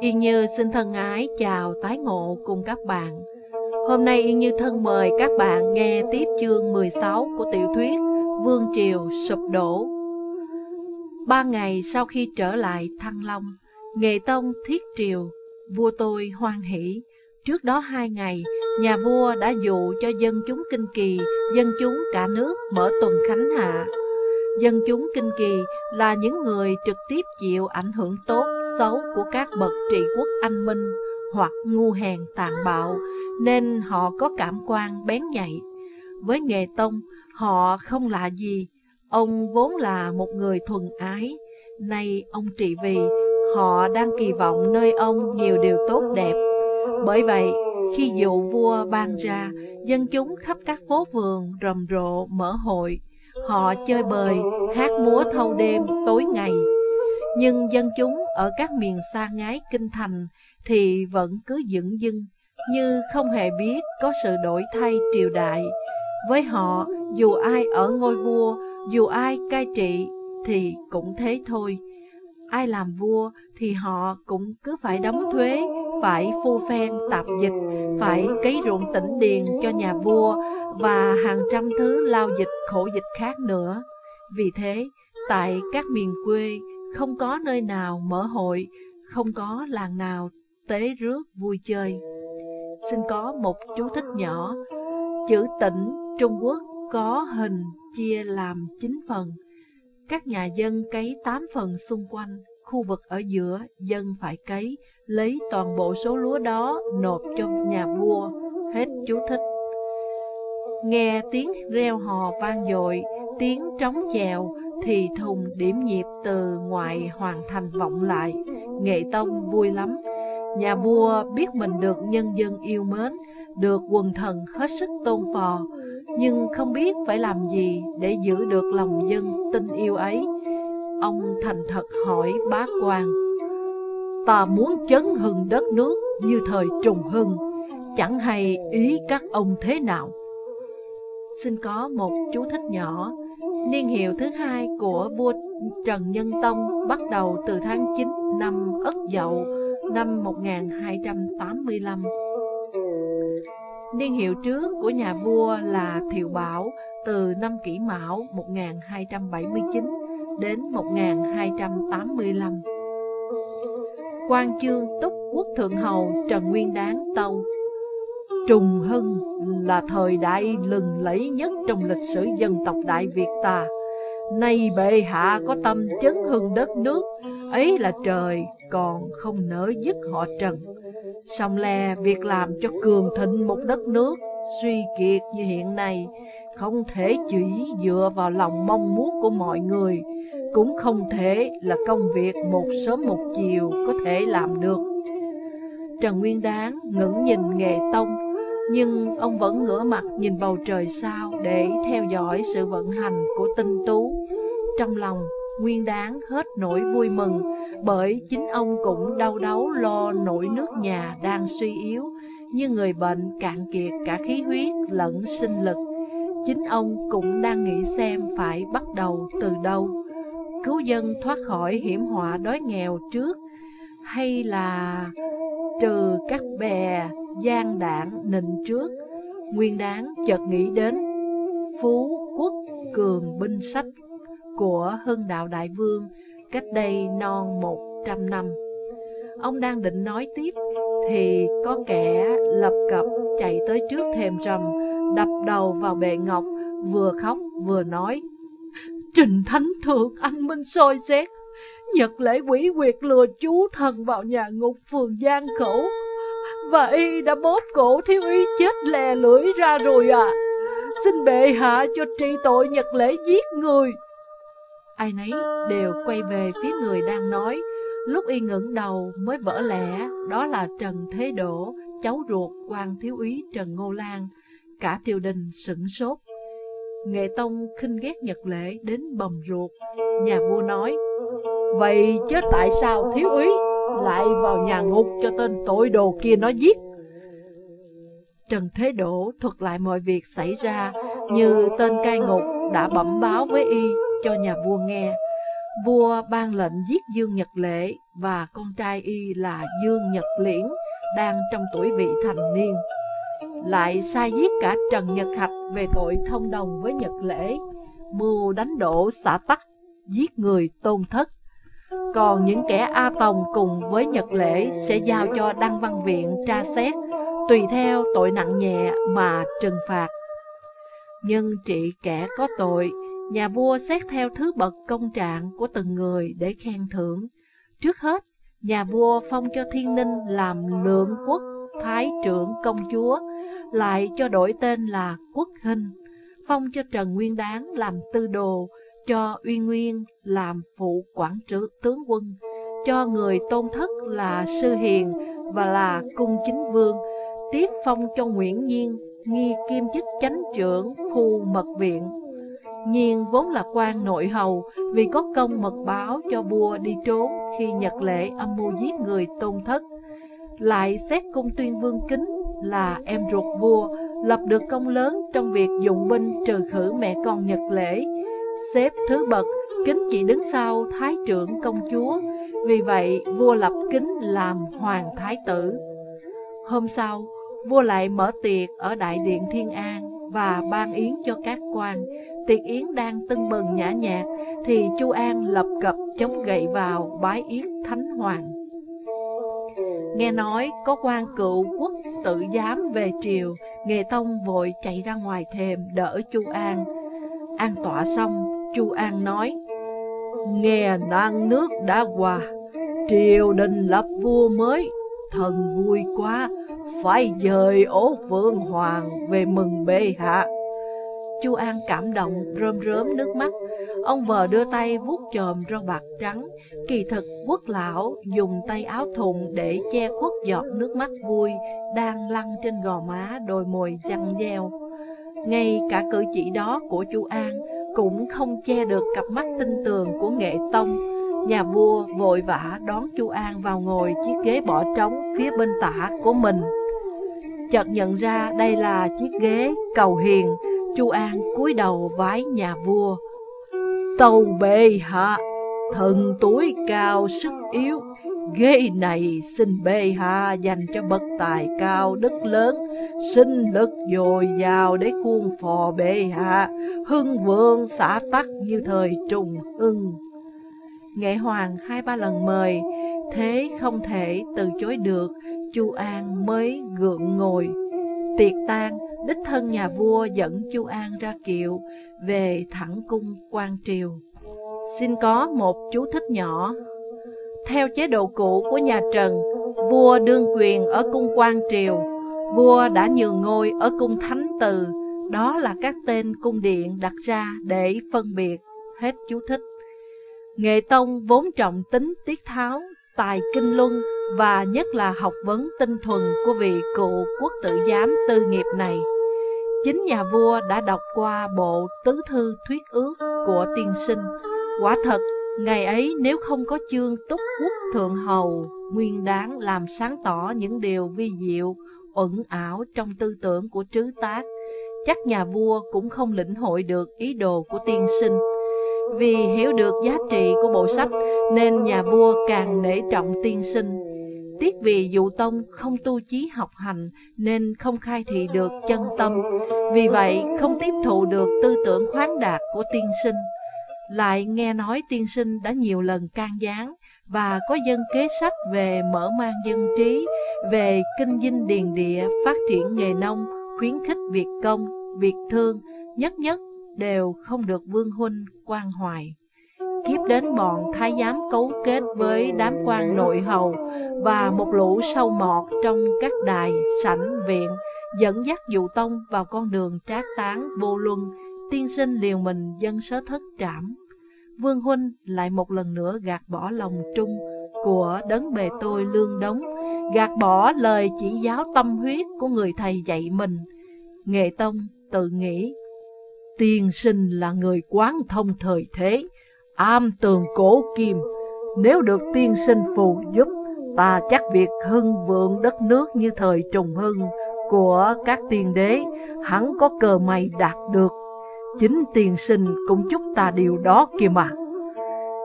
Yên Như xin thân ái chào tái ngộ cùng các bạn. Hôm nay Yên Như thân mời các bạn nghe tiếp chương 16 của tiểu thuyết Vương Triều Sụp Đổ. Ba ngày sau khi trở lại Thăng Long, Nghệ Tông thiết triều, vua tôi hoan hỷ. Trước đó hai ngày, nhà vua đã dụ cho dân chúng kinh kỳ, dân chúng cả nước mở tuần khánh hạ. Dân chúng kinh kỳ là những người trực tiếp chịu ảnh hưởng tốt, xấu của các bậc trị quốc anh minh hoặc ngu hèn tàn bạo, nên họ có cảm quan bén nhạy. Với nghề tông, họ không lạ gì. Ông vốn là một người thuần ái, nay ông trị vì, họ đang kỳ vọng nơi ông nhiều điều tốt đẹp. Bởi vậy, khi dụ vua ban ra, dân chúng khắp các phố phường rầm rộ mở hội, Họ chơi bời, hát múa thâu đêm, tối ngày. Nhưng dân chúng ở các miền xa ngái kinh thành thì vẫn cứ dững dưng, như không hề biết có sự đổi thay triều đại. Với họ, dù ai ở ngôi vua, dù ai cai trị thì cũng thế thôi. Ai làm vua thì họ cũng cứ phải đóng thuế, phải phu phen tạp dịch, phải cấy ruộng tỉnh điền cho nhà vua và hàng trăm thứ lao dịch khổ dịch khác nữa. Vì thế, tại các miền quê không có nơi nào mở hội, không có làng nào tế rước vui chơi. Xin có một chú thích nhỏ. Chữ tỉnh Trung Quốc có hình chia làm 9 phần. Các nhà dân cấy 8 phần xung quanh, khu vực ở giữa dân phải cấy, lấy toàn bộ số lúa đó nộp cho nhà vua. Hết chú thích. Nghe tiếng reo hò vang dội, tiếng trống chèo, thì thùng điểm nhịp từ ngoài hoàng thành vọng lại. Nghệ Tông vui lắm. Nhà vua biết mình được nhân dân yêu mến, được quần thần hết sức tôn phò, nhưng không biết phải làm gì để giữ được lòng dân tin yêu ấy. Ông thành thật hỏi bá quan, ta muốn chấn hưng đất nước như thời trùng hưng, chẳng hay ý các ông thế nào. Xin có một chú thích nhỏ. Niên hiệu thứ hai của vua Trần Nhân Tông bắt đầu từ tháng 9 năm Ất Dậu năm 1285. Niên hiệu trước của nhà vua là Thiệu Bảo từ năm Kỷ Mão 1279 đến 1285. Quan chương Túc Quốc Thượng Hầu Trần Nguyên Đáng Tâu Trùng Hưng là thời đại lừng lẫy nhất trong lịch sử dân tộc Đại Việt ta. Nay bệ hạ có tâm chấn hưng đất nước, ấy là trời còn không nỡ dứt họ trần. Song le việc làm cho cường thịnh một đất nước suy kiệt như hiện nay, không thể chỉ dựa vào lòng mong muốn của mọi người, cũng không thể là công việc một sớm một chiều có thể làm được. Trần Nguyên Đáng ngẩng nhìn nghề tông nhưng ông vẫn ngửa mặt nhìn bầu trời sao để theo dõi sự vận hành của tinh tú. Trong lòng, nguyên đáng hết nỗi vui mừng, bởi chính ông cũng đau đáu lo nỗi nước nhà đang suy yếu, như người bệnh cạn kiệt cả khí huyết lẫn sinh lực. Chính ông cũng đang nghĩ xem phải bắt đầu từ đâu, cứu dân thoát khỏi hiểm họa đói nghèo trước, hay là trừ các bè gian đạn nịnh trước, nguyên đáng chợt nghĩ đến Phú Quốc Cường binh sách của Hưng Đạo Đại Vương cách đây non một trăm năm. Ông đang định nói tiếp thì có kẻ lập cập chạy tới trước thềm rầm, đập đầu vào bệ ngọc, vừa khóc vừa nói Trình Thánh Thượng anh minh soi xét, Nhật lễ quỷ quyệt lừa chú thần vào nhà ngục phường Giang Khẩu. Và y đã bóp cổ thiếu úy chết lè lưỡi ra rồi à. Xin bệ hạ cho trị tội nhật lễ giết người. Ai nấy đều quay về phía người đang nói. Lúc y ngẩng đầu mới vỡ lẽ Đó là Trần Thế Đỗ Cháu ruột quan thiếu úy Trần Ngô Lan. Cả triều đình sửng sốt. Nghệ Tông khinh ghét nhật lễ đến bầm ruột Nhà vua nói, Vậy chứ tại sao thiếu úy lại vào nhà ngục cho tên tội đồ kia nó giết. Trần Thế Đỗ thuật lại mọi việc xảy ra như tên cai ngục đã bẩm báo với y cho nhà vua nghe. vua ban lệnh giết Dương Nhật Lễ và con trai y là Dương Nhật Liễn đang trong tuổi vị thành niên. Lại sai giết cả Trần Nhật Hạch về tội thông đồng với Nhật Lễ, mưu đánh đổ xã tắc, giết người tôn thất. Còn những kẻ A Tòng cùng với Nhật Lễ sẽ giao cho Đăng Văn Viện tra xét, tùy theo tội nặng nhẹ mà trừng phạt. Nhưng trị kẻ có tội, nhà vua xét theo thứ bậc công trạng của từng người để khen thưởng. Trước hết, nhà vua phong cho thiên ninh làm lượng quốc thái trưởng công chúa, lại cho đổi tên là quốc hình, phong cho Trần Nguyên Đáng làm tư đồ, cho Uy Nguyên làm phụ quản trữ tướng quân, cho người tôn thất là Sư Hiền và là cung chính vương, tiếp phong cho Nguyễn Nhiên nghi kim chức chánh trưởng khu mật viện. Nhiên vốn là quan nội hầu vì có công mật báo cho vua đi trốn khi Nhật Lệ âm mưu giết người tôn thất. Lại xét cung tuyên vương kính là em ruột vua, lập được công lớn trong việc dụng binh trừ khử mẹ con Nhật Lễ. Xếp thứ bậc, kính chỉ đứng sau thái trưởng công chúa, vì vậy vua lập kính làm hoàng thái tử. Hôm sau, vua lại mở tiệc ở đại điện Thiên An và ban yến cho các quan. Tiệc yến đang tưng bừng nhã nhạc, thì Chu An lập cập chống gậy vào bái yết thánh hoàng. Nghe nói có quan cựu quốc tự giám về triều, Nghề Tông vội chạy ra ngoài thềm đỡ Chu An. An tọa xong, Chu An nói, Nghe nan nước đã qua, triều đình lập vua mới, thần vui quá, phải dời ố vương hoàng về mừng bệ hạ. Chu An cảm động, rơm rớm nước mắt. Ông vợ đưa tay vuốt chòm râu bạc trắng. Kỳ thực quốc lão dùng tay áo thùng để che khuất giọt nước mắt vui đang lăn trên gò má đôi môi răng gieo. Ngay cả cử chỉ đó của Chu An cũng không che được cặp mắt tinh tường của nghệ tông. Nhà vua vội vã đón Chu An vào ngồi chiếc ghế bỏ trống phía bên tả của mình. Chợt nhận ra đây là chiếc ghế cầu hiền, Chu An cúi đầu vái nhà vua. Tâu bệ hạ, thần tuổi cao sức yếu, ghế này xin bệ hạ dành cho bậc tài cao đức lớn, sinh lực dồi dào để khuôn phò bệ hạ, hưng vượng xã tắc như thời trùng hưng. Nghệ hoàng hai ba lần mời, thế không thể từ chối được, Chu An mới gượng ngồi. Tiệc tan, đích thân nhà vua dẫn Chu An ra kiệu về thẳng cung quan triều. Xin có một chú thích nhỏ. Theo chế độ cũ của nhà Trần, vua đương quyền ở cung quan triều, vua đã nhường ngôi ở cung thánh từ, đó là các tên cung điện đặt ra để phân biệt, hết chú thích. Nghệ Tông vốn trọng tính tiết tháo, tài kinh luân và nhất là học vấn tinh thuần của vị cụ quốc tử giám tư nghiệp này. Chính nhà vua đã đọc qua bộ tứ thư thuyết ước của tiên sinh. Quả thật, ngày ấy nếu không có chương túc quốc thượng hầu, nguyên đáng làm sáng tỏ những điều vi diệu, ẩn ảo trong tư tưởng của trứ tác, chắc nhà vua cũng không lĩnh hội được ý đồ của tiên sinh. Vì hiểu được giá trị của bộ sách nên nhà vua càng nể trọng tiên sinh. Tiếc vì dụ tông không tu chí học hành nên không khai thị được chân tâm, vì vậy không tiếp thụ được tư tưởng khoáng đạt của tiên sinh. Lại nghe nói tiên sinh đã nhiều lần can gián và có dân kế sách về mở mang dân trí, về kinh dinh điền địa, phát triển nghề nông, khuyến khích việc công, việc thương, nhất nhất đều không được vương huynh quan hoài. Kiếp đến bọn thái giám cấu kết với đám quan nội hầu và một lũ sâu mọt trong các đài, sảnh, viện, dẫn dắt dụ tông vào con đường trác tán vô luân, tiên sinh liều mình dân sớ thất trảm. Vương Huynh lại một lần nữa gạt bỏ lòng trung của đấng bề tôi lương đống, gạt bỏ lời chỉ giáo tâm huyết của người thầy dạy mình. Nghệ Tông tự nghĩ Tiên sinh là người quán thông thời thế, am tường cổ kim. Nếu được tiên sinh phù giúp, ta chắc việc hưng vượng đất nước như thời trùng hưng của các tiên đế hẳn có cờ may đạt được. Chính tiên sinh cũng chúc ta điều đó kìa mà.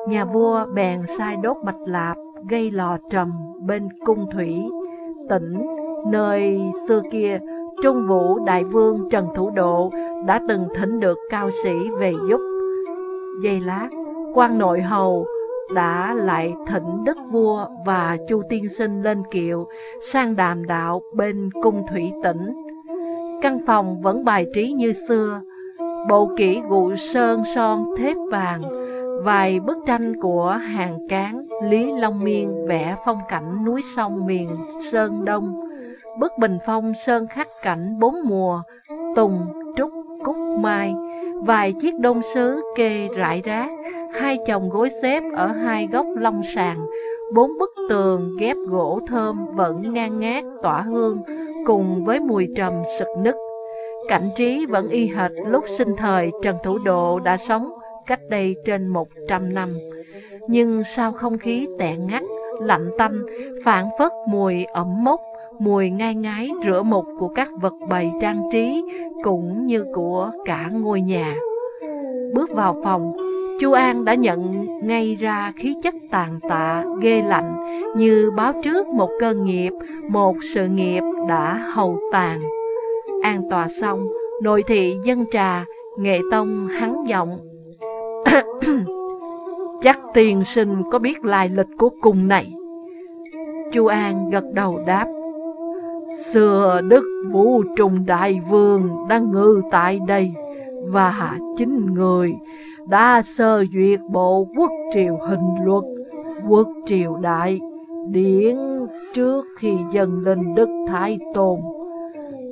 Nhà vua bèn sai đốt bạch lạp gây lò trầm bên cung thủy tỉnh nơi xưa kia Trung Vũ Đại Vương Trần Thủ Độ đã từng thỉnh được cao sĩ về giúp. dây lát, quan nội hầu đã lại thỉnh đức vua và chu tiên sinh lên kiệu sang đàm đạo bên cung thủy tỉnh. Căn phòng vẫn bài trí như xưa, bộ kỹ gụ sơn son thép vàng, vài bức tranh của hàng cán Lý Long Miên vẽ phong cảnh núi sông miền Sơn Đông, bức bình phong sơn khắc cảnh bốn mùa, tùng, trúc, cúc, mai, vài chiếc đôn sứ kê rải rác, hai chồng gối xếp ở hai góc long sàn, bốn bức tường ghép gỗ thơm vẫn ngang ngát tỏa hương, cùng với mùi trầm sực nức. Cảnh trí vẫn y hệt lúc sinh thời Trần Thủ Độ đã sống cách đây trên một trăm năm. Nhưng sao không khí tẻ ngắt, lạnh tanh, phản phất mùi ẩm mốc, mùi ngai ngái rửa mục của các vật bày trang trí cũng như của cả ngôi nhà. Bước vào phòng, Chu An đã nhận ngay ra khí chất tàn tạ, ghê lạnh như báo trước một cơn nghiệp, một sự nghiệp đã hầu tàn. An tòa xong, nội thị dân trà, nghệ tông hắn giọng. Chắc tiền sinh có biết lai lịch của cung này. Chu An gật đầu đáp. Xưa Đức Vũ Trùng Đại Vương đang ngư tại đây và chính người đã sơ duyệt bộ quốc triều hình luật, quốc triều đại, điển trước khi dần lên Đức Thái Tôn.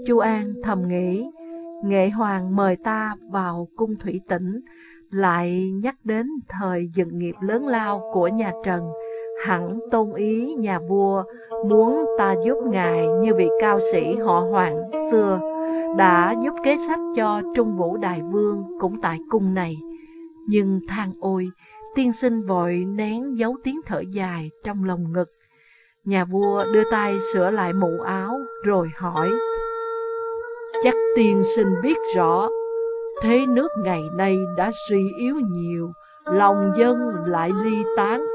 Chu An thầm nghĩ, nghệ hoàng mời ta vào cung thủy tỉnh, lại nhắc đến thời dựng nghiệp lớn lao của nhà Trần, hẳn tôn ý nhà vua muốn ta giúp ngài như vị cao sĩ họ Hoàng xưa đã giúp kế sách cho Trung Vũ Đại Vương cũng tại cung này. Nhưng than ôi, tiên sinh vội nén giấu tiếng thở dài trong lòng ngực. Nhà vua đưa tay sửa lại mũ áo rồi hỏi Chắc tiên sinh biết rõ Thế nước ngày nay đã suy yếu nhiều Lòng dân lại ly tán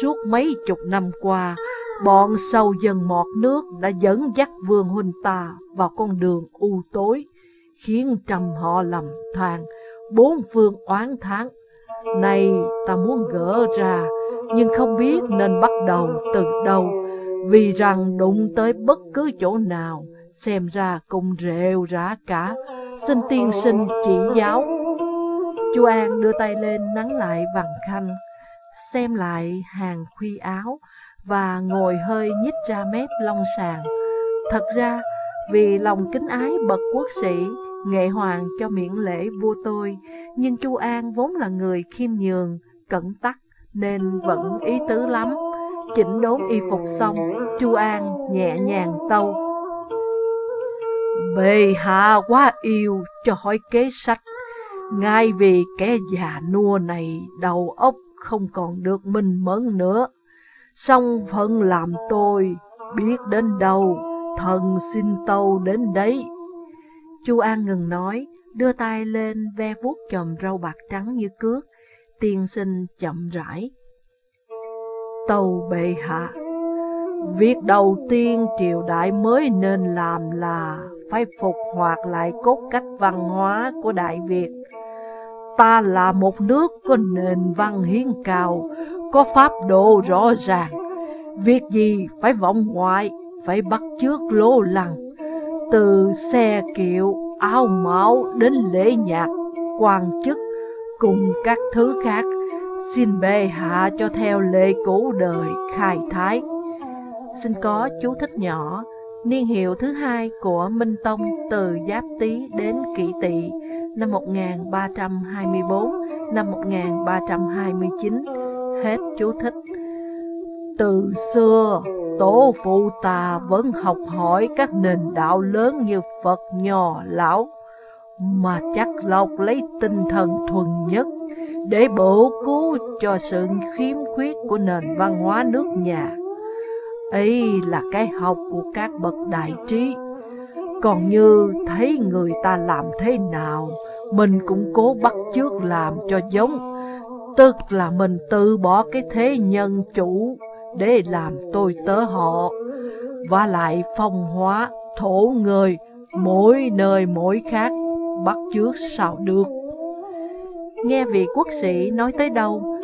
Suốt mấy chục năm qua Bọn sâu dân mọt nước đã dẫn dắt vương huynh ta vào con đường u tối, khiến trăm họ lầm than, bốn phương oán tháng. Này ta muốn gỡ ra, nhưng không biết nên bắt đầu từ đâu, vì rằng đụng tới bất cứ chỗ nào, xem ra cũng rệu rã cả, xin tiên sinh chỉ giáo. Chu An đưa tay lên nắng lại vằn khanh xem lại hàng khuy áo, và ngồi hơi nhích ra mép long sàng Thật ra, vì lòng kính ái bậc quốc sĩ, nghệ hoàng cho miễn lễ vua tôi, nhưng Chu An vốn là người khiêm nhường, cẩn tắc, nên vẫn ý tứ lắm. Chỉnh đốn y phục xong, Chu An nhẹ nhàng tâu. Bề hạ quá yêu cho hỏi kế sách, ngay vì kẻ già nua này đầu óc không còn được minh mẫn nữa. xong phận làm tôi, biết đến đâu, thần xin tâu đến đấy. Chu An ngừng nói, đưa tay lên ve vuốt chòm râu bạc trắng như cước, tiên sinh chậm rãi. Tâu bệ hạ, việc đầu tiên triều đại mới nên làm là phải phục hoạt lại cốt cách văn hóa của Đại Việt. Ta là một nước có nền văn hiến cao, có pháp độ rõ ràng. Việc gì phải vọng ngoại, phải bắt trước lô lằng. Từ xe kiệu, áo mão đến lễ nhạc, quan chức cùng các thứ khác. Xin bệ hạ cho theo lệ cũ đời khai thái. Xin có chú thích nhỏ, niên hiệu thứ hai của Minh Tông từ Giáp Tý đến Kỷ Tỵ năm 1324, năm 1329 hết chú thích. Từ xưa, tổ phụ ta vẫn học hỏi các nền đạo lớn như Phật nhỏ lão, mà chắc lọc lấy tinh thần thuần nhất để bổ cứu cho sự khiếm khuyết của nền văn hóa nước nhà. Ấy là cái học của các bậc đại trí. Còn như thấy người ta làm thế nào, mình cũng cố bắt chước làm cho giống Tức là mình tự bỏ cái thế nhân chủ để làm tôi tớ họ, và lại phong hóa thổ người mỗi nơi mỗi khác, bắt chước sao được. Nghe vị quốc sĩ nói tới đâu,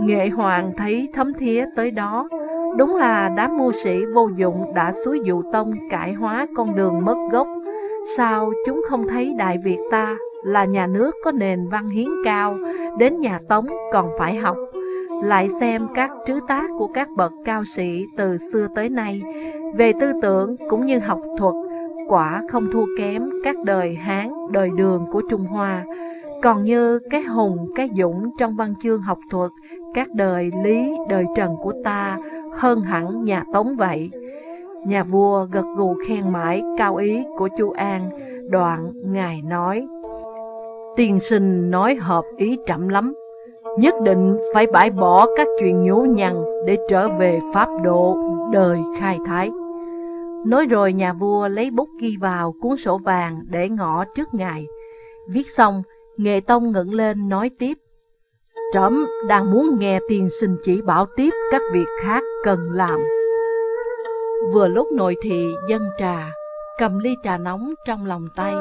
nghệ hoàng thấy thấm thía tới đó, Đúng là đám mưu sĩ vô dụng đã xúi dụ tông cải hóa con đường mất gốc. Sao chúng không thấy Đại Việt ta là nhà nước có nền văn hiến cao, đến nhà Tống còn phải học. Lại xem các trứ tác của các bậc cao sĩ từ xưa tới nay, về tư tưởng cũng như học thuật, quả không thua kém các đời Hán, đời Đường của Trung Hoa. Còn như cái hùng, cái dũng trong văn chương học thuật, các đời Lý, đời Trần của ta, hơn hẳn nhà Tống vậy. Nhà vua gật gù khen mãi cao ý của chu An, đoạn ngài nói, Tiên sinh nói hợp ý chậm lắm, nhất định phải bãi bỏ các chuyện nhố nhằn để trở về pháp độ đời khai thái. Nói rồi nhà vua lấy bút ghi vào cuốn sổ vàng để ngõ trước ngài. Viết xong, Nghệ Tông ngẩng lên nói tiếp. Trẫm đang muốn nghe tiền sinh chỉ bảo tiếp các việc khác cần làm. Vừa lúc nội thị dân trà, cầm ly trà nóng trong lòng tay,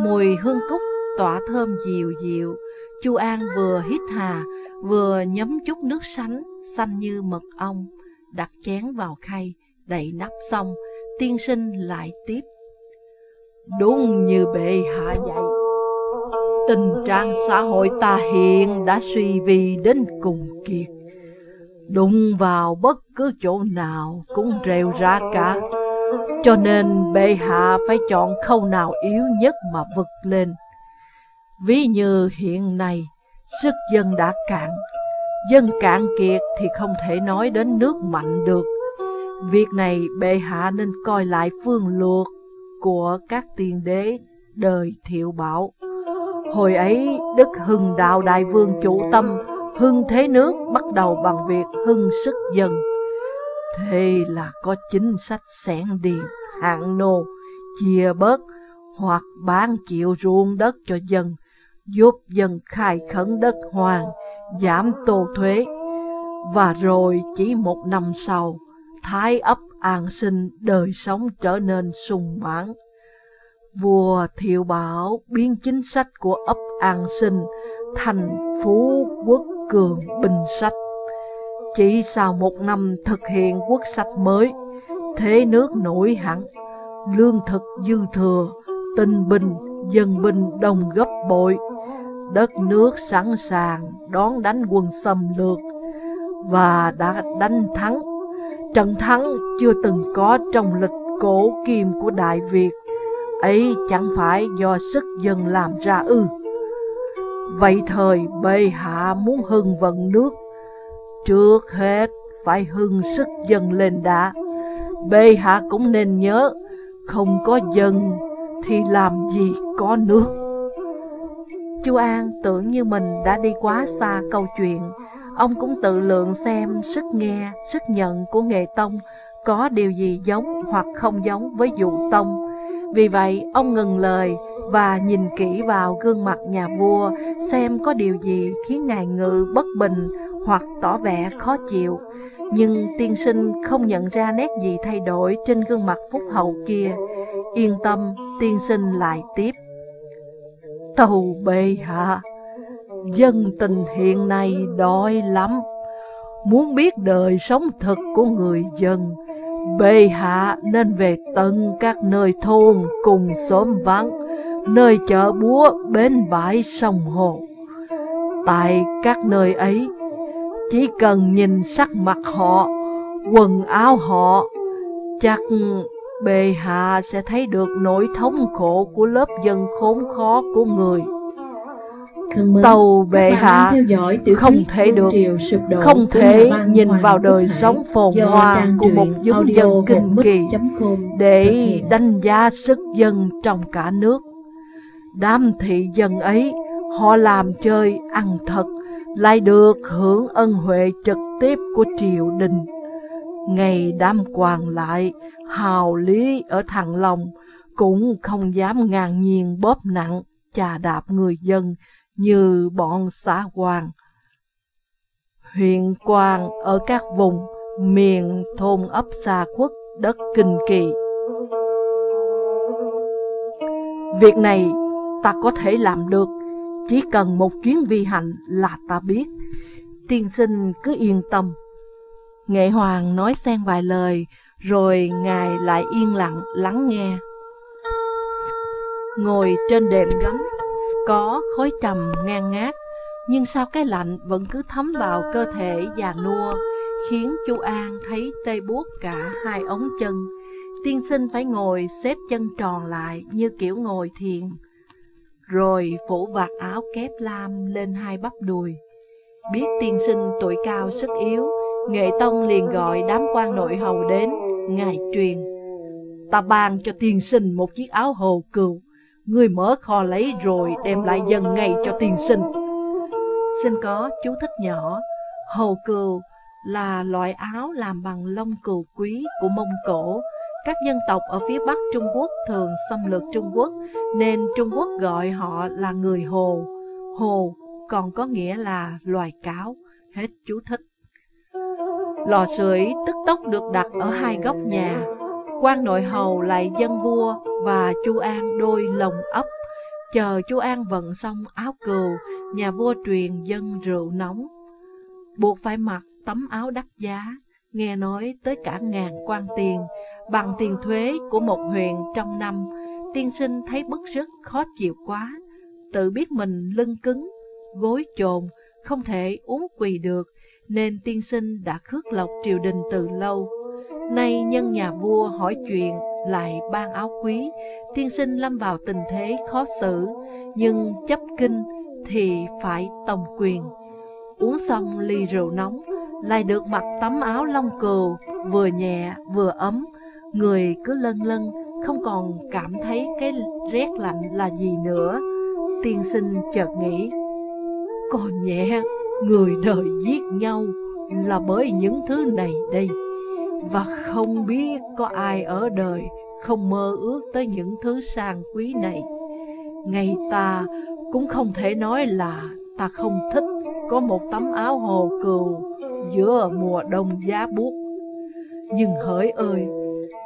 mùi hương cúc tỏa thơm dịu dịu. Chu An vừa hít hà, vừa nhấm chút nước sánh, xanh như mật ong, đặt chén vào khay, đậy nắp xong, tiên sinh lại tiếp. Đúng như bệ hạ dạy, tình trạng xã hội ta hiện đã suy vi đến cùng kiệt. Đụng vào bất cứ chỗ nào cũng rêu ra cả. Cho nên bệ hạ phải chọn khâu nào yếu nhất mà vực lên. Ví như hiện nay, sức dân đã cạn. Dân cạn kiệt thì không thể nói đến nước mạnh được. Việc này bệ hạ nên coi lại phương lược của các tiền đế đời thiệu bảo. Hồi ấy, Đức Hưng Đạo Đại Vương chủ tâm, hưng thế nước bắt đầu bằng việc hưng sức dân. Thế là có chính sách sẻn điền, hạng nô, chia bớt hoặc bán chịu ruộng đất cho dân, giúp dân khai khẩn đất hoàng, giảm tô thuế. Và rồi chỉ một năm sau, Thái ấp an sinh đời sống trở nên sung mãn. Vua Thiệu Bảo biến chính sách của ấp an sinh thành phú quốc cường bình sách. Chỉ sau một năm thực hiện quốc sách mới, thế nước nổi hẳn, lương thực dư thừa, tinh binh, dân binh đồng gấp bội, đất nước sẵn sàng đón đánh quân xâm lược và đã đánh thắng. Trận thắng chưa từng có trong lịch cổ kim của Đại Việt ấy chẳng phải do sức dân làm ra ư. Vậy thời bệ hạ muốn hưng vận nước, trước hết phải hưng sức dân lên đã. Bệ hạ cũng nên nhớ, không có dân thì làm gì có nước. Chu An tưởng như mình đã đi quá xa câu chuyện, ông cũng tự lượng xem sức nghe, sức nhận của nghề tông có điều gì giống hoặc không giống với dụ tông vì vậy, ông ngừng lời và nhìn kỹ vào gương mặt nhà vua xem có điều gì khiến ngài ngự bất bình hoặc tỏ vẻ khó chịu. Nhưng tiên sinh không nhận ra nét gì thay đổi trên gương mặt phúc hậu kia. Yên tâm, tiên sinh lại tiếp. Tàu bệ hạ, dân tình hiện nay đói lắm. Muốn biết đời sống thực của người dân, Bệ hạ nên về tận các nơi thôn cùng xóm vắng, nơi chợ búa, bến bãi sông hồ. Tại các nơi ấy, chỉ cần nhìn sắc mặt họ, quần áo họ, chắc bệ hạ sẽ thấy được nỗi thống khổ của lớp dân khốn khó của người. Tàu bệ hạ không thể được, không thể nhìn vào đời sống phồn hoa của một giống dân kinh kỳ để đánh giá sức dân trong cả nước. Đám thị dân ấy, họ làm chơi, ăn thật, lại được hưởng ân huệ trực tiếp của triều đình. Ngày đám quan lại, hào lý ở thằng lòng cũng không dám ngang nhiên bóp nặng, chà đạp người dân, như bọn xã hoàng. huyện quan ở các vùng miền thôn ấp xa khuất đất kinh kỳ. Việc này ta có thể làm được, chỉ cần một chuyến vi hành là ta biết. Tiên sinh cứ yên tâm. Nghệ Hoàng nói xen vài lời, rồi ngài lại yên lặng lắng nghe. Ngồi trên đệm gấm, có khói trầm ngang ngát, nhưng sao cái lạnh vẫn cứ thấm vào cơ thể già nua, khiến chú An thấy tê buốt cả hai ống chân. Tiên sinh phải ngồi xếp chân tròn lại như kiểu ngồi thiền, rồi phủ vạt áo kép lam lên hai bắp đùi. Biết tiên sinh tuổi cao sức yếu, Nghệ Tông liền gọi đám quan nội hầu đến, ngài truyền. Ta ban cho tiên sinh một chiếc áo hồ cừu, người mở kho lấy rồi đem lại dần ngay cho tiên sinh. Xin có chú thích nhỏ, hồ cừu là loại áo làm bằng lông cừu quý của Mông Cổ. Các dân tộc ở phía Bắc Trung Quốc thường xâm lược Trung Quốc, nên Trung Quốc gọi họ là người Hồ. Hồ còn có nghĩa là loài cáo. Hết chú thích. Lò sưởi tức tốc được đặt ở hai góc nhà. quan nội hầu lại dân vua và chu An đôi lồng ấp. Chờ chu An vận xong áo cừu, nhà vua truyền dân rượu nóng. Buộc phải mặc tấm áo đắt giá, nghe nói tới cả ngàn quan tiền, bằng tiền thuế của một huyện trong năm. Tiên sinh thấy bức rứt khó chịu quá, tự biết mình lưng cứng, gối chồn, không thể uống quỳ được, nên tiên sinh đã khước lộc triều đình từ lâu. Nay nhân nhà vua hỏi chuyện, lại ban áo quý, tiên sinh lâm vào tình thế khó xử, nhưng chấp kinh thì phải tòng quyền. Uống xong ly rượu nóng, lại được mặc tấm áo lông cừu, vừa nhẹ vừa ấm, người cứ lân lân, không còn cảm thấy cái rét lạnh là gì nữa. Tiên sinh chợt nghĩ, còn nhẹ, người đời giết nhau là bởi những thứ này đây. Và không biết có ai ở đời không mơ ước tới những thứ sang quý này. Ngay ta cũng không thể nói là ta không thích có một tấm áo hồ cừu giữa mùa đông giá buốt. Nhưng hỡi ơi,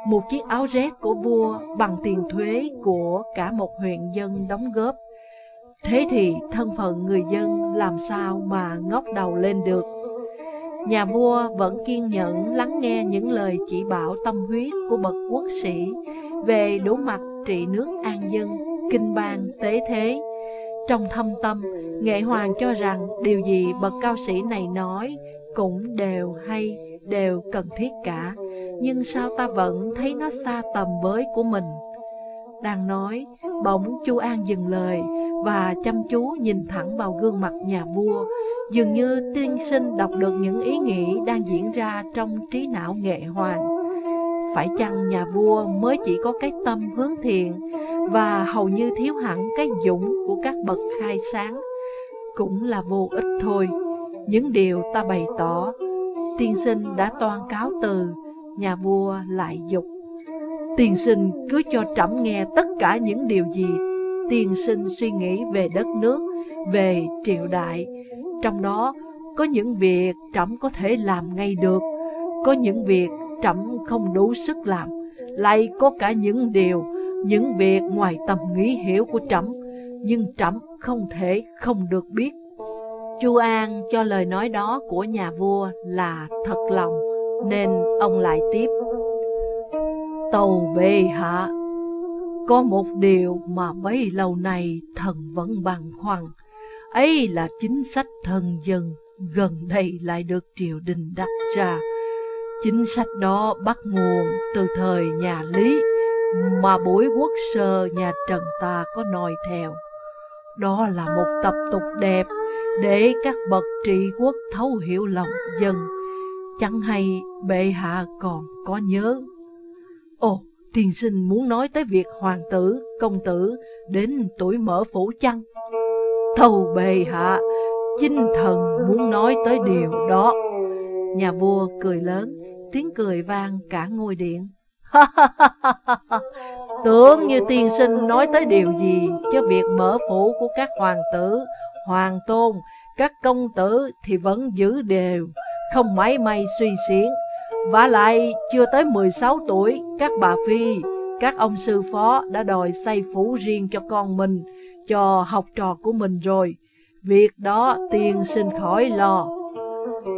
một chiếc áo rét của vua bằng tiền thuế của cả một huyện dân đóng góp. Thế thì thân phận người dân làm sao mà ngóc đầu lên được? Nhà vua vẫn kiên nhẫn lắng nghe những lời chỉ bảo tâm huyết của bậc quốc sĩ về đủ mặt trị nước an dân, kinh bang tế thế. Trong thâm tâm, Nghệ Hoàng cho rằng điều gì bậc cao sĩ này nói cũng đều hay, đều cần thiết cả. Nhưng sao ta vẫn thấy nó xa tầm với của mình? Đang nói, bỗng chu An dừng lời và chăm chú nhìn thẳng vào gương mặt nhà vua, dường như tiên sinh đọc được những ý nghĩ đang diễn ra trong trí não nghệ hoàng. Phải chăng nhà vua mới chỉ có cái tâm hướng thiện và hầu như thiếu hẳn cái dũng của các bậc khai sáng? Cũng là vô ích thôi. Những điều ta bày tỏ, tiên sinh đã toan cáo từ, nhà vua lại dục. Tiên sinh cứ cho trẫm nghe tất cả những điều gì tiên sinh suy nghĩ về đất nước, về triều đại. Trong đó có những việc trẫm có thể làm ngay được, có những việc trẫm không đủ sức làm, lại có cả những điều, những việc ngoài tầm nghĩ hiểu của trẫm, nhưng trẫm không thể không được biết. Chu An cho lời nói đó của nhà vua là thật lòng, nên ông lại tiếp. Tàu bệ hạ, có một điều mà bấy lâu nay thần vẫn băn khoăn, ấy là chính sách thần dân gần đây lại được triều đình đặt ra. Chính sách đó bắt nguồn từ thời nhà Lý, mà buổi quốc sơ nhà Trần ta có noi theo. Đó là một tập tục đẹp để các bậc trị quốc thấu hiểu lòng dân. Chẳng hay bệ hạ còn có nhớ. Ồ, tiên sinh muốn nói tới việc hoàng tử, công tử đến tuổi mở phủ chăng? Thầu bề hạ, chinh thần muốn nói tới điều đó. Nhà vua cười lớn, tiếng cười vang cả ngôi điện. Tưởng như tiên sinh nói tới điều gì, chứ việc mở phủ của các hoàng tử, hoàng tôn các công tử thì vẫn giữ đều, không máy may suy xiển. Và lại chưa tới 16 tuổi, các bà Phi, các ông sư phó đã đòi xây phủ riêng cho con mình, cho học trò của mình rồi. Việc đó tiên xin khỏi lo.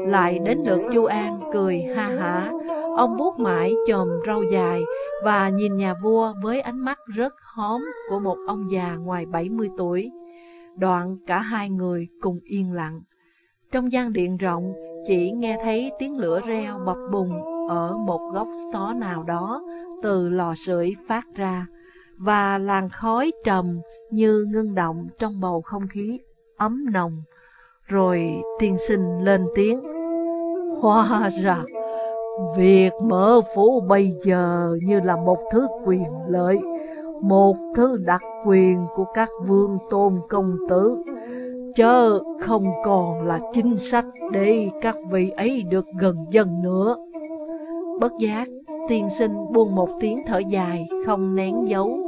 Lại đến lượt chu An cười ha hả, ông vuốt mãi chòm râu dài và nhìn nhà vua với ánh mắt rất hóm của một ông già ngoài 70 tuổi. Đoạn cả hai người cùng yên lặng. Trong gian điện rộng, chỉ nghe thấy tiếng lửa reo bập bùng ở một góc xó nào đó từ lò sưởi phát ra, và làn khói trầm như ngưng động trong bầu không khí ấm nồng. Rồi tiên sinh lên tiếng, Hóa ra, việc mở phủ bây giờ như là một thứ quyền lợi, một thứ đặc quyền của các vương tôn công tử, chớ không còn là chính sách để các vị ấy được gần dân nữa. Bất giác, tiên sinh buông một tiếng thở dài, không nén giấu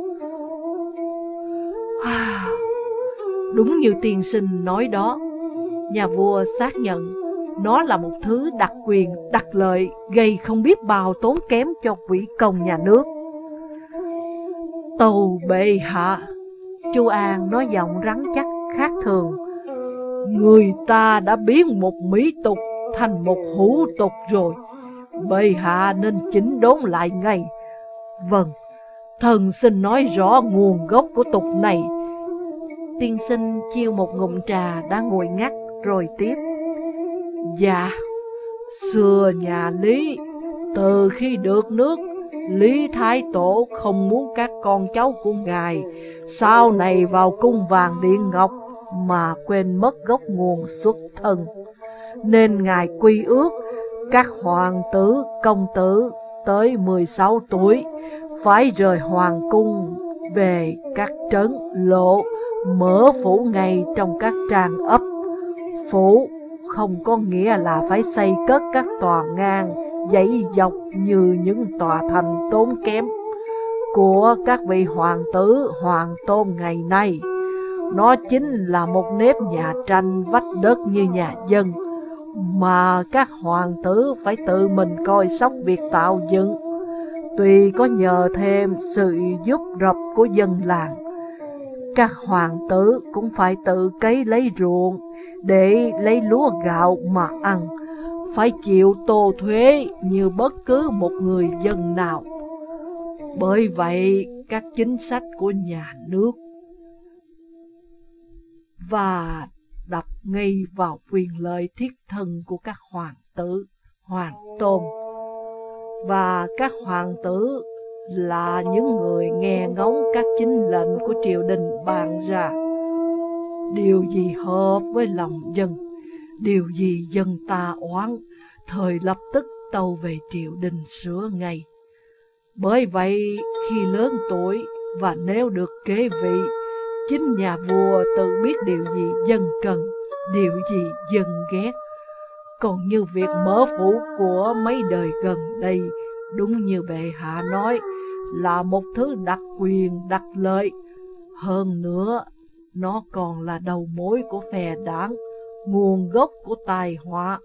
à, Đúng như tiên sinh nói đó, nhà vua xác nhận nó là một thứ đặc quyền, đặc lợi, gây không biết bao tốn kém cho quỹ công nhà nước. Tâu bệ hạ, chu An nói giọng rắn chắc khác thường. Người ta đã biến một mỹ tục thành một hủ tục rồi. Bệ hạ nên chỉnh đốn lại ngay. Vâng, thần xin nói rõ nguồn gốc của tục này. Tiên sinh chiêu một ngụm trà đã ngồi ngắt rồi tiếp. Dạ, xưa nhà Lý, từ khi được nước, Lý Thái Tổ không muốn các con cháu của Ngài sau này vào cung vàng điện ngọc mà quên mất gốc nguồn xuất thân. Nên Ngài quy ước các hoàng tử, công tử tới 16 tuổi phải rời hoàng cung về các trấn lộ, mở phủ ngay trong các trang ấp. Phủ không có nghĩa là phải xây cất các tòa ngang, dãy dọc như những tòa thành tốn kém của các vị hoàng tử, hoàng tôn ngày nay. Nó chính là một nếp nhà tranh vách đất như nhà dân, mà các hoàng tử phải tự mình coi sóc việc tạo dựng. Tuy có nhờ thêm sự giúp rập của dân làng, các hoàng tử cũng phải tự cấy lấy ruộng để lấy lúa gạo mà ăn, phải chịu tô thuế như bất cứ một người dân nào. Bởi vậy, các chính sách của nhà nước và đập ngay vào quyền lợi thiết thân của các hoàng tử, hoàng tôn. Và các hoàng tử là những người nghe ngóng các chính lệnh của triều đình bàn ra. Điều gì hợp với lòng dân, điều gì dân ta oán, thời lập tức tàu về triều đình sửa ngay. Bởi vậy, khi lớn tuổi và nếu được kế vị, chính nhà vua tự biết điều gì dân cần, điều gì dân ghét. Còn như việc mở phủ của mấy đời gần đây, đúng như bệ hạ nói, là một thứ đặc quyền, đặc lợi. Hơn nữa, nó còn là đầu mối của phe đảng, nguồn gốc của tài họa.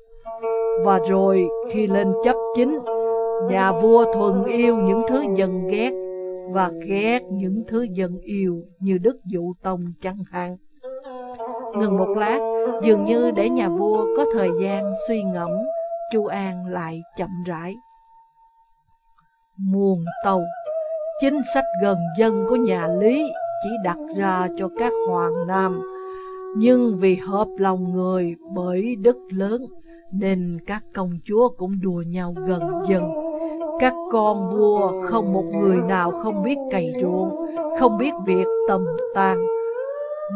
Và rồi khi lên chấp chính, nhà vua thuần yêu những thứ dân ghét và ghét những thứ dân yêu như Đức Dụ Tông chẳng hạn. Ngừng một lát, dường như để nhà vua có thời gian suy ngẫm, Chu An lại chậm rãi. Muôn tàu, chính sách gần dân của nhà Lý chỉ đặt ra cho các hoàng nam, nhưng vì hợp lòng người bởi đức lớn, nên các công chúa cũng đùa nhau gần dân. Các con vua không một người nào không biết cày ruộng, không biết việc tầm tàn.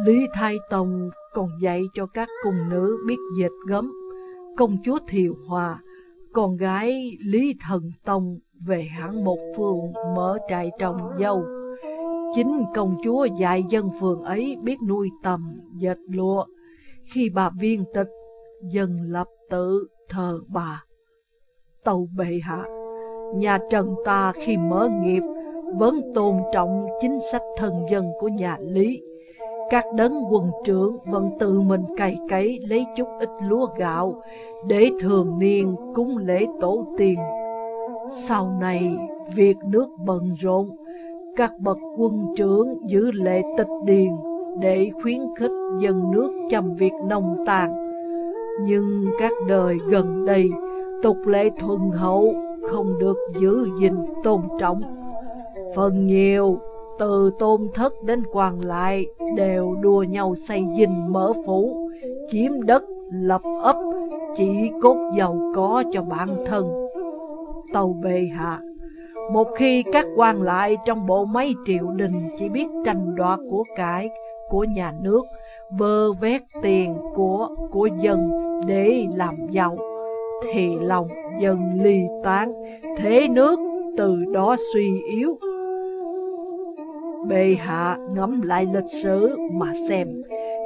Lý Thái Tông còn dạy cho các cung nữ biết dệt gấm. Công chúa Thiều Hòa, con gái Lý Thần Tông về hãng một phường mở trại trồng dâu. Chính công chúa dạy dân phường ấy biết nuôi tầm, dệt lụa. Khi bà viên tịch, dân lập tự thờ bà. Tàu bệ hạ, nhà Trần ta khi mở nghiệp vẫn tôn trọng chính sách thần dân của nhà Lý. các đấng quân trưởng vẫn tự mình cày cấy lấy chút ít lúa gạo để thường niên cúng lễ tổ tiên. Sau này, việc nước bận rộn, các bậc quân trưởng giữ lệ tịch điền để khuyến khích dân nước chăm việc nông tàn. Nhưng các đời gần đây, tục lệ thuần hậu không được giữ gìn tôn trọng. Phần nhiều, từ tôn thất đến quan lại đều đua nhau xây dinh mở phủ, chiếm đất, lập ấp, chỉ cốt giàu có cho bản thân. Tàu bề hạ một khi các quan lại trong bộ máy triệu đình chỉ biết tranh đoạt của cải của nhà nước, vơ vét tiền của của dân để làm giàu, thì lòng dần ly tán, thế nước từ đó suy yếu. Bệ hạ ngẫm lại lịch sử mà xem,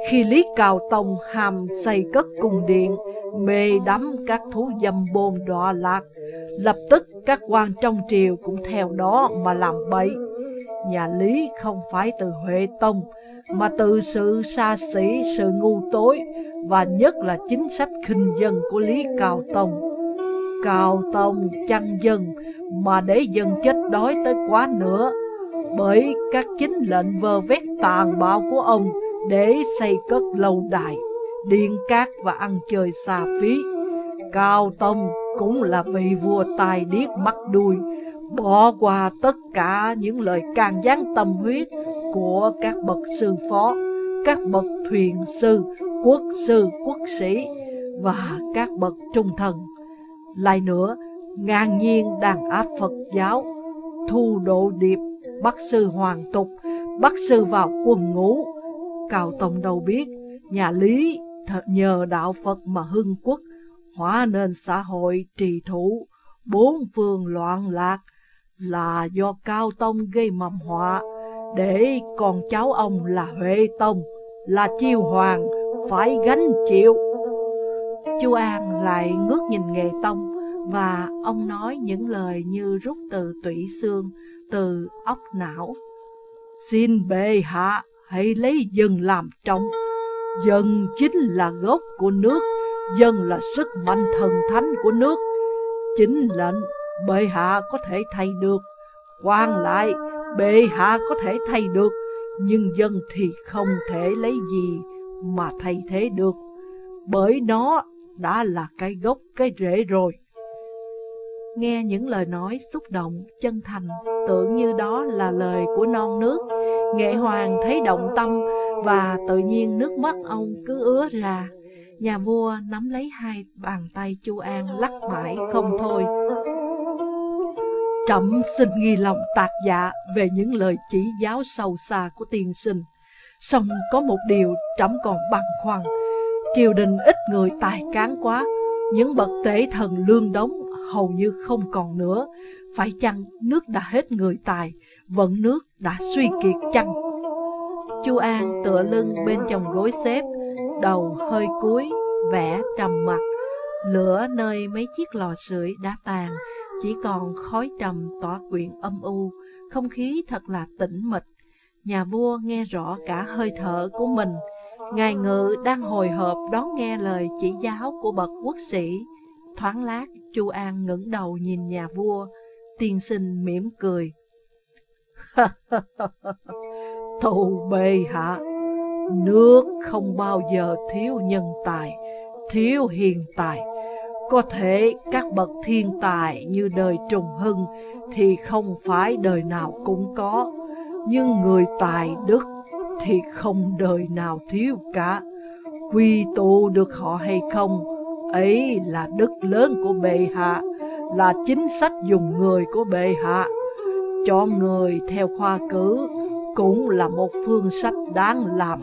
khi Lý Cào Tông hàm xây cất cung điện, mê đắm các thú dâm bồn đọa lạc, lập tức các quan trong triều cũng theo đó mà làm bậy. Nhà Lý không phải từ Huệ Tông, mà từ sự xa xỉ, sự ngu tối, và nhất là chính sách khinh dân của Lý Cao Tông. Cao Tông chăn dân, mà để dân chết đói tới quá nữa, bởi các chính lệnh vơ vét tàn bạo của ông để xây cất lâu đài, điện cát và ăn chơi xa phí. Cao Tông cũng là vị vua tài điếc mắt đuôi, bỏ qua tất cả những lời càng gián tâm huyết của các bậc sư phó, các bậc thuyền sư, quốc sư, quốc sĩ và các bậc trung thần. Lại nữa, ngang nhiên đàn áp Phật giáo, thu độ điệp, bắt sư hoàng tục, bắt sư vào quần ngũ. Cao Tông đâu biết, nhà Lý nhờ đạo Phật mà hưng quốc, hóa nên xã hội trì thủ, bốn phương loạn lạc, là do Cao Tông gây mầm họa, để con cháu ông là Huệ Tông, là Chiêu Hoàng, phải gánh chịu. Chu An lại ngước nhìn nghề Tông, và ông nói những lời như rút từ tủy xương, từ óc não. Xin bệ hạ hãy lấy dân làm trọng, dân chính là gốc của nước, dân là sức mạnh thần thánh của nước. Chính lệnh bệ hạ có thể thay được, quan lại bệ hạ có thể thay được, nhưng dân thì không thể lấy gì mà thay thế được, bởi nó đã là cái gốc cái rễ rồi. Nghe những lời nói xúc động, chân thành, tưởng như đó là lời của non nước, nghệ hoàng thấy động tâm và tự nhiên nước mắt ông cứ ứa ra. Nhà vua nắm lấy hai bàn tay Chu An lắc mãi không thôi. Trẫm xin nghi lòng tạc dạ về những lời chỉ giáo sâu xa của tiên sinh. Xong có một điều trẫm còn băn khoăn. Triều đình ít người tài cán quá, những bậc tể thần lương đống hầu như không còn nữa. Phải chăng nước đã hết người tài, vận nước đã suy kiệt chăng? Chu An tựa lưng bên chồng gối xếp, đầu hơi cúi, vẽ trầm mặt. Lửa nơi mấy chiếc lò sưởi đã tàn, chỉ còn khói trầm tỏa quyện âm u, không khí thật là tĩnh mịch. Nhà vua nghe rõ cả hơi thở của mình. Ngài ngự đang hồi hộp đón nghe lời chỉ giáo của bậc quốc sĩ. Thoáng lát, Chu An ngẩng đầu nhìn nhà vua, tiên sinh mỉm cười. Thù bê hạ, nước không bao giờ thiếu nhân tài, thiếu hiền tài. Có thể các bậc thiên tài như đời trùng hưng thì không phải đời nào cũng có, nhưng người tài đức thì không đời nào thiếu cả. Quy tụ được họ hay không, ấy là đức lớn của bệ hạ, là chính sách dùng người của bệ hạ. Chọn người theo khoa cử cũng là một phương sách đáng làm.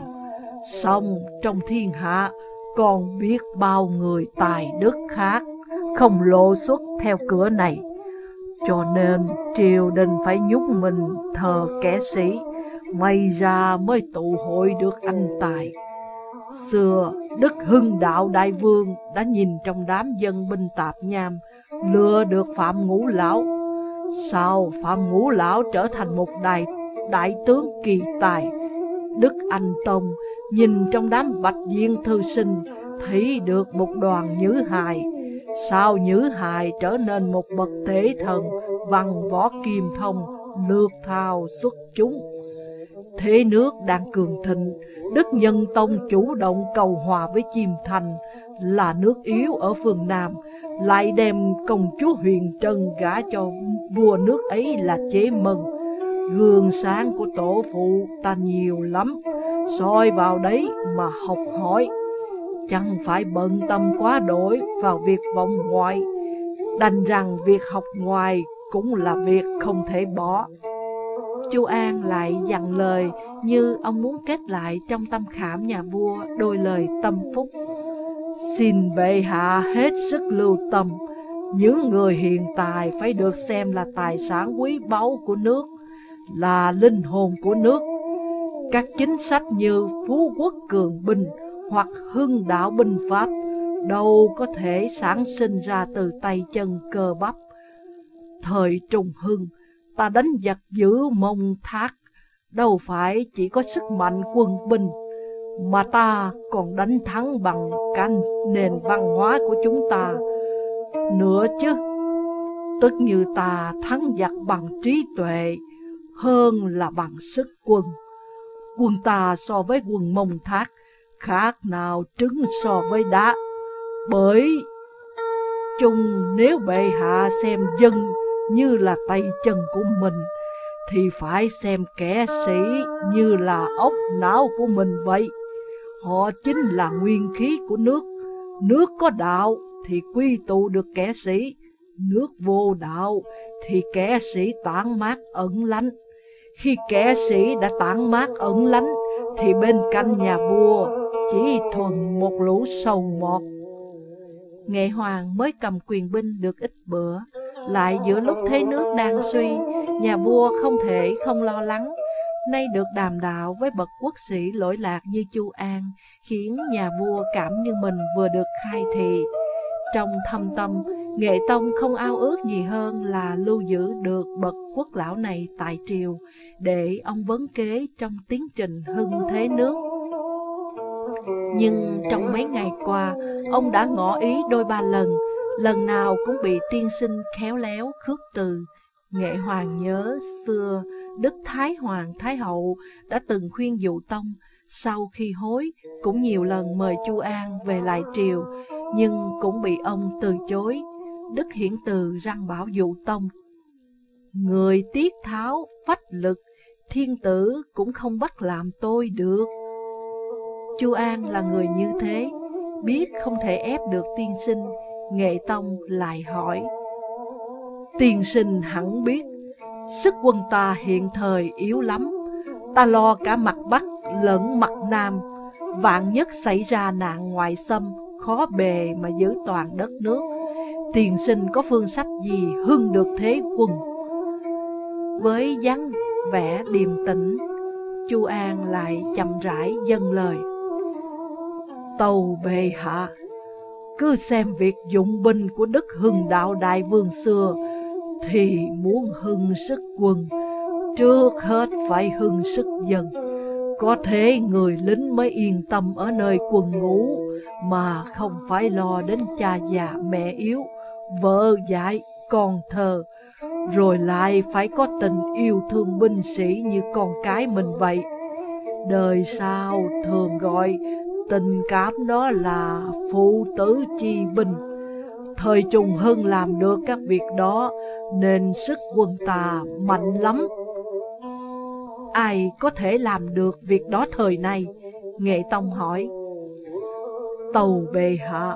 Xong trong thiên hạ còn biết bao người tài đức khác không lộ xuất theo cửa này. Cho nên triều đình phải nhúc mình thờ kẻ sĩ, may ra mới tụ hội được anh tài. Xưa, Đức Hưng Đạo Đại Vương đã nhìn trong đám dân binh tạp nham, lừa được Phạm Ngũ Lão. Sau, Phạm Ngũ Lão trở thành một đại, đại tướng kỳ tài, Đức Anh Tông nhìn trong đám bạch diện thư sinh thấy được một đoàn nhữ hài. Sao nhữ hài trở nên một bậc thế thần văn võ kim thông lược thao xuất chúng. Thế nước đang cường thịnh, Đức Nhân Tông chủ động cầu hòa với Chim Thành là nước yếu ở phương Nam, lại đem công chúa Huyền Trân gả cho vua nước ấy là chế mừng. Gương sáng của tổ phụ ta nhiều lắm, soi vào đấy mà học hỏi. Chẳng phải bận tâm quá đổi vào việc vọng ngoại, đành rằng việc học ngoài cũng là việc không thể bỏ. Chu An lại dặn lời như ông muốn kết lại trong tâm khảm nhà vua đôi lời tâm phúc. Xin bệ hạ hết sức lưu tâm, những người hiện tại phải được xem là tài sản quý báu của nước, là linh hồn của nước. Các chính sách như phú quốc cường binh hoặc hưng đạo binh pháp đâu có thể sản sinh ra từ tay chân cơ bắp. Thời trùng hưng, ta đánh giặc giữ mông thác, đâu phải chỉ có sức mạnh quân binh, mà ta còn đánh thắng bằng cả nền văn hóa của chúng ta nữa chứ. Tức như ta thắng giặc bằng trí tuệ hơn là bằng sức quân. Quân ta so với quân mông thác khác nào trứng so với đá. Bởi chung nếu bệ hạ xem dân như là tay chân của mình, thì phải xem kẻ sĩ như là ốc não của mình vậy. Họ chính là nguyên khí của nước. Nước có đạo thì quy tụ được kẻ sĩ. Nước vô đạo thì kẻ sĩ tản mát ẩn lánh. Khi kẻ sĩ đã tản mát ẩn lánh thì bên cạnh nhà vua chỉ thuần một lũ sầu mọt. Nghệ Hoàng mới cầm quyền binh được ít bữa, lại giữa lúc thế nước đang suy, nhà vua không thể không lo lắng nay được đàm đạo với bậc quốc sĩ lỗi lạc như Chu An, khiến nhà vua cảm như mình vừa được khai thị. Trong thâm tâm, Nghệ Tông không ao ước gì hơn là lưu giữ được bậc quốc lão này tại triều, để ông vấn kế trong tiến trình hưng thế nước. Nhưng trong mấy ngày qua, ông đã ngỏ ý đôi ba lần, lần nào cũng bị tiên sinh khéo léo khước từ. Nghệ Hoàng nhớ xưa, Đức Thái Hoàng Thái Hậu đã từng khuyên dụ tông, sau khi hối cũng nhiều lần mời Chu An về lại triều, nhưng cũng bị ông từ chối. Đức Hiển Từ răng bảo dụ tông. Người tiết tháo, phách lực, thiên tử cũng không bắt làm tôi được. Chu An là người như thế, biết không thể ép được tiên sinh, nghệ tông lại hỏi. Tiên sinh hẳn biết Sức quân ta hiện thời yếu lắm. Ta lo cả mặt Bắc lẫn mặt Nam. Vạn nhất xảy ra nạn ngoại xâm Khó bề mà giữ toàn đất nước. Tiền sinh có phương sách gì hưng được thế quân? Với dáng vẻ điềm tĩnh Chu An lại chậm rãi dâng lời Tàu bề hạ Cứ xem việc dụng binh của Đức Hưng Đạo Đại Vương xưa thì muốn hưng sức quân, trước hết phải hưng sức dân. Có thế người lính mới yên tâm ở nơi quân ngủ, mà không phải lo đến cha già mẹ yếu, vợ dạy, con thơ, rồi lại phải có tình yêu thương binh sĩ như con cái mình vậy. Đời sau thường gọi tình cảm đó là phụ tử chi binh. Thời Trùng Hưng làm được các việc đó nên sức quân ta mạnh lắm. Ai có thể làm được việc đó thời này? Nghệ Tông hỏi. Tàu bề hạ,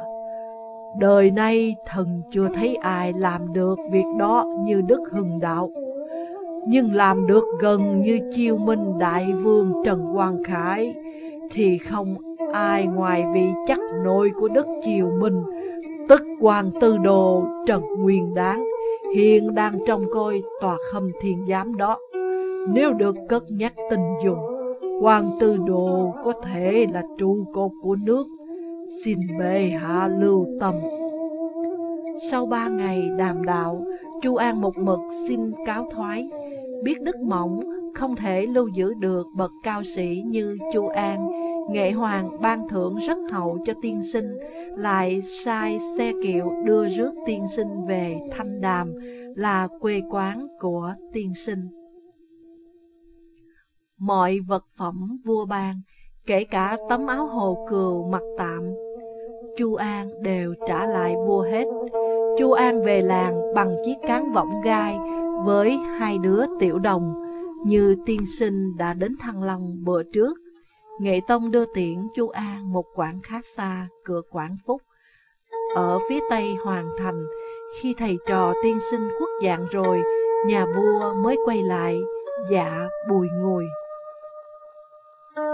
đời nay thần chưa thấy ai làm được việc đó như Đức Hưng Đạo. Nhưng làm được gần như chiêu minh đại vương Trần Quang Khải thì không ai ngoài vị chắc nội của đất Triều Minh, tức quan Tư Đồ Trần Nguyên Đáng hiện đang trông coi tòa khâm thiên giám đó. Nếu được cất nhắc tình dùng, quan tư đồ có thể là trụ cột của nước. Xin bệ hạ lưu tâm. Sau ba ngày đàm đạo, Chu An một mực xin cáo thoái. Biết Đức mỏng không thể lưu giữ được bậc cao sĩ như Chu An, nghệ hoàng ban thưởng rất hậu cho tiên sinh, lại sai xe kiệu đưa rước tiên sinh về Thanh Đàm là quê quán của tiên sinh. Mọi vật phẩm vua ban, kể cả tấm áo hồ cừu mặc tạm, Chu An đều trả lại vua hết. Chu An về làng bằng chiếc cán võng gai với hai đứa tiểu đồng, như tiên sinh đã đến Thăng Long bữa trước. Nghệ Tông đưa tiễn Chu An một quãng khá xa, cửa Quảng Phúc. Ở phía tây Hoàng Thành, khi thầy trò tiên sinh quốc dạng rồi, nhà vua mới quay lại, dạ bùi ngồi.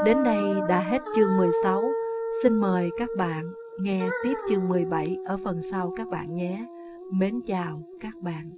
Đến đây đã hết chương 16, xin mời các bạn nghe tiếp chương 17 ở phần sau các bạn nhé. Mến chào các bạn.